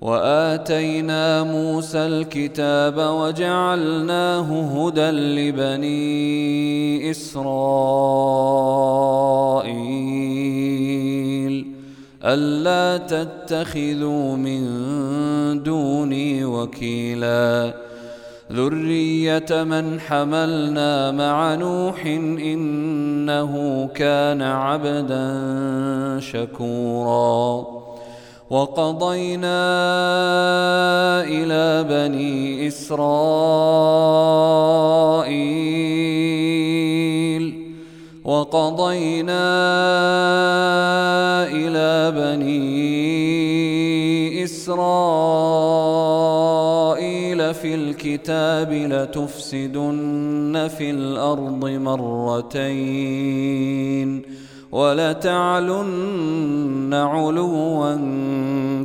وآتينا موسى الكتاب وجعلناه هدى لبني إسرائيل. ألا تتخذوا من دوني وكيلا. ذرية من حملنا مع نوح إنه كان عبدا شكورا. وقضينا إلى بني إسرائيل. وقضينا إلى بني إسرائيل في الكتاب لتفسدن في الأرض مرتين. ولتعلن علوا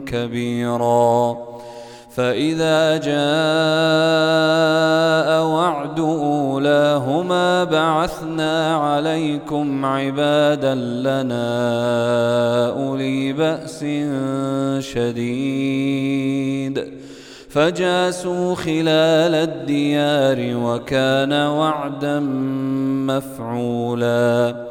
كبيرا. فإذا جاء وعد أولاهما بعثنا عليكم عبادا لنا أولي بأس شديد. فجاسوا خلال الديار وكان وعدا مفعولا.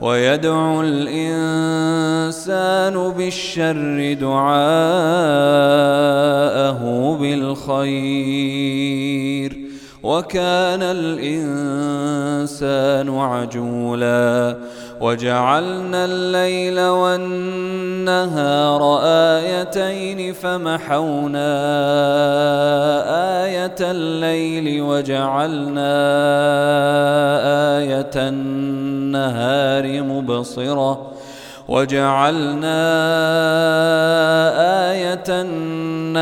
ويدعو الإنسان بالشر دعاءه بالخير. وكان الإنسان عجولا وجعلنا الليل والنهار آيتين فمحونا آية الليل وجعلنا آية النهار مبصرة وجعلنا آية النهار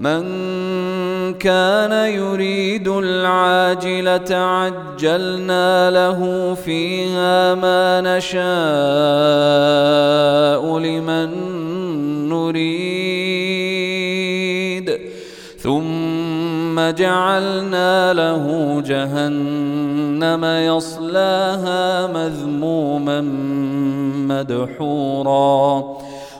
من كان يريد العاجلة عجلنا له فيها ما نشاء لمن نريد. ثم جعلنا له جهنم يصلاها مذموما مدحورا.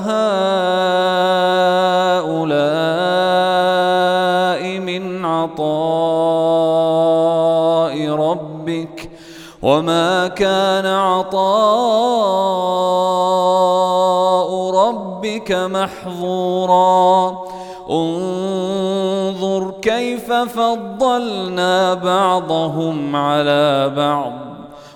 وهؤلاء من عطاء ربك وما كان عطاء ربك محظورا. انظر كيف فضلنا بعضهم على بعض.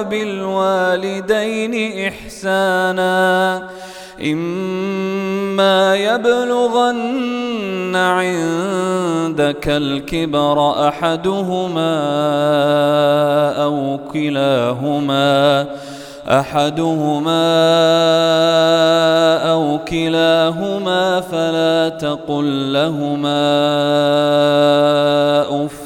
وبالوالدين إحسانا. إما يبلغن عندك الكبر أحدهما أو كلاهما أحدهما أو كلاهما فلا تقل لهما أف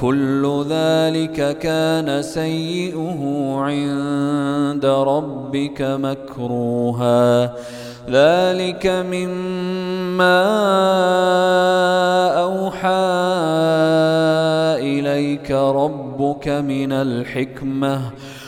كل ذلك كان سيئه عند ربك مكروها. ذلك مما أوحى إليك ربك من الحكمة.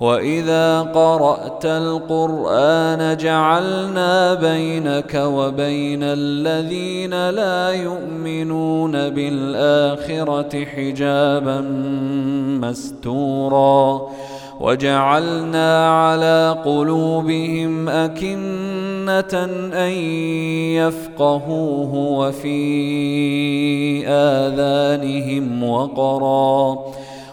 واذا قرات القران جعلنا بينك وبين الذين لا يؤمنون بالاخره حجابا مستورا وجعلنا على قلوبهم اكنه ان يفقهوه وفي اذانهم وقرا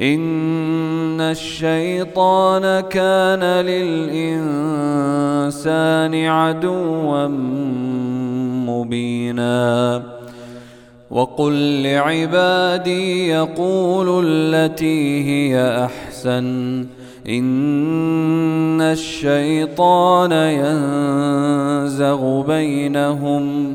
ان الشيطان كان للانسان عدوا مبينا. وقل لعبادي يقولوا التي هي احسن. إن الشيطان ينزغ بينهم.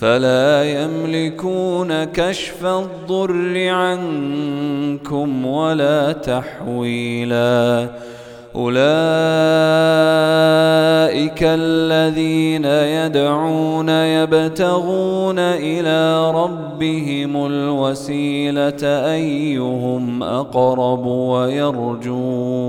فلا يملكون كشف الضر عنكم ولا تحويلا. أولئك الذين يدعون يبتغون إلى ربهم الوسيلة أيهم أقرب ويرجون.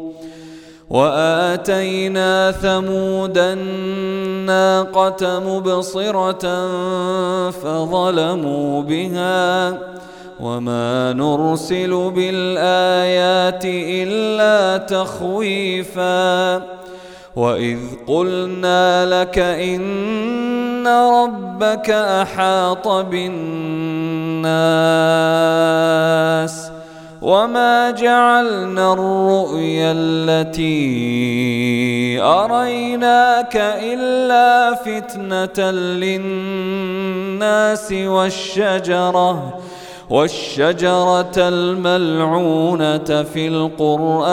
وآتينا ثمود الناقة مبصرة فظلموا بها وما نرسل بالآيات إلا تخويفا وإذ قلنا لك إن ربك أحاط بالناس وما جعلنا الرؤيا التي أريناك إلا فتنة للناس والشجرة والشجرة الملعونة في القرآن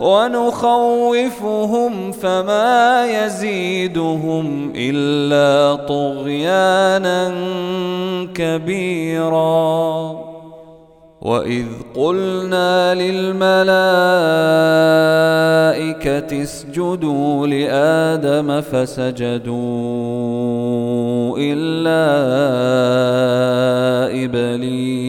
ونخوفهم فما يزيدهم إلا طغيانا كبيرا. وإذ قلنا للملائكة اسجدوا لآدم فسجدوا إلا إبليس.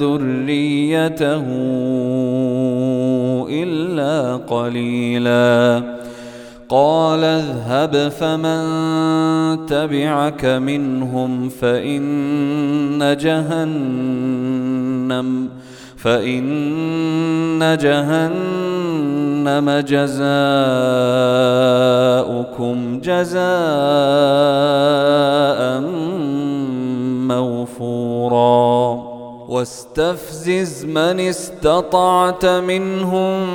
ذريته إلا قليلا. قال اذهب فمن تبعك منهم فإن جهنم فإن جهنم جزاؤكم جزاء موفورا. واستفزز من استطعت منهم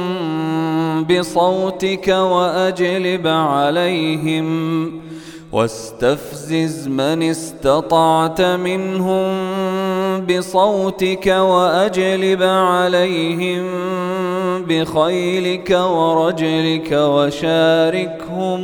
بصوتك وأجلب عليهم. واستفزز من استطعت منهم بصوتك وأجلب عليهم بخيلك ورجلك وشاركهم.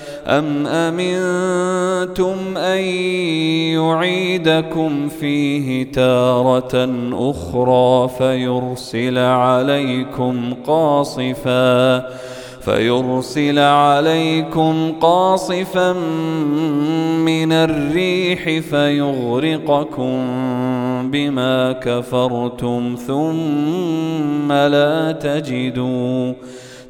أم أمنتم أن يعيدكم فيه تارة أخرى فيرسل عليكم قاصفا فيرسل عليكم قاصفا من الريح فيغرقكم بما كفرتم ثم لا تجدوا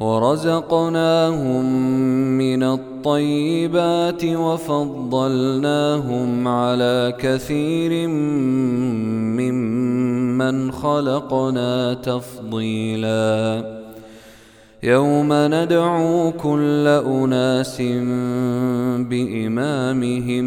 ورزقناهم من الطيبات وفضلناهم على كثير ممن خلقنا تفضيلا. يوم ندعو كل أناس بإمامهم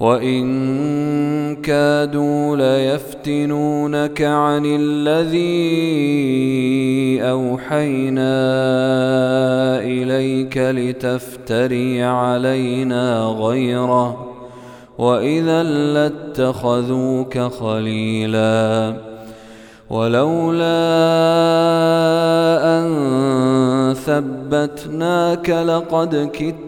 وإن كادوا ليفتنونك عن الذي أوحينا إليك لتفتري علينا غيره وإذا لاتخذوك خليلا ولولا أن ثبتناك لقد كدت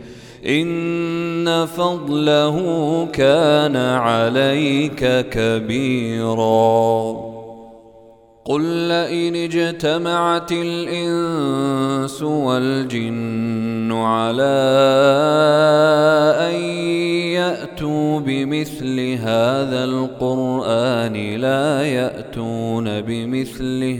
إن فضله كان عليك كبيرا. قل لئن اجتمعت الإنس والجن على أن يأتوا بمثل هذا القرآن لا يأتون بمثله.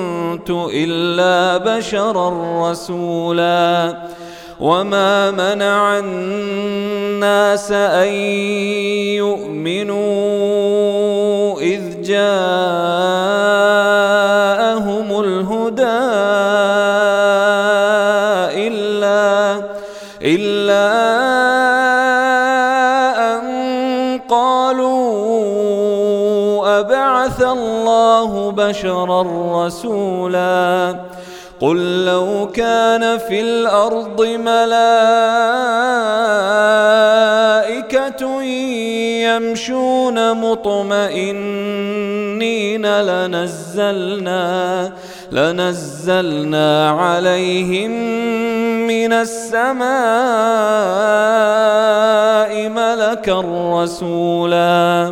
إلا بشرا رسولا. وما منع الناس أن يؤمنوا إذ جاءهم الهدى إلا إلا الله بشرا رسولا قل لو كان في الأرض ملائكة يمشون مطمئنين لنزلنا لنزلنا عليهم من السماء ملكا رسولا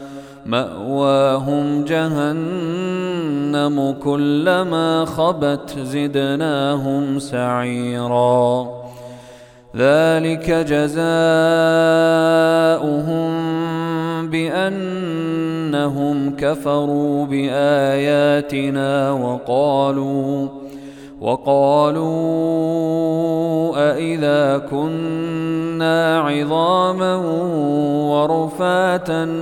مأواهم جهنم كلما خبت زدناهم سعيرا. ذلك جزاؤهم بأنهم كفروا بآياتنا وقالوا وقالوا أإذا كنا عظاما ورفاتا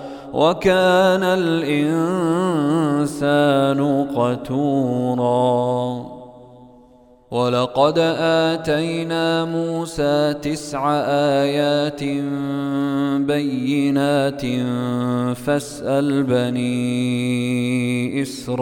وكان الإنسان قتوراً. ولقد آتينا موسى تسع آيات بينات فاسأل بني إسرائيل.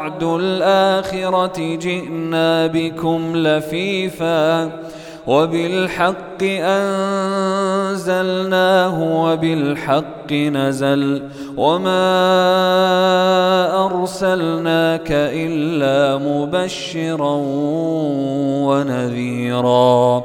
وعد الآخرة جئنا بكم لفيفا وبالحق أنزلناه وبالحق نزل وما أرسلناك إلا مبشرا ونذيرا.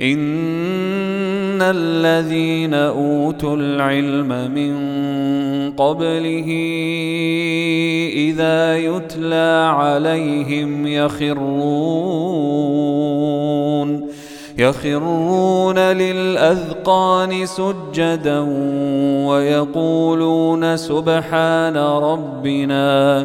إن الذين أوتوا العلم من قبله إذا يتلى عليهم يخرون يخرون للأذقان سجدا ويقولون سبحان ربنا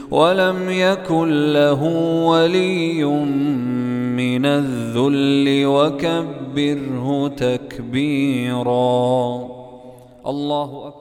ولم يكن له ولي من الذل وكبره تكبيرا. الله أكبر.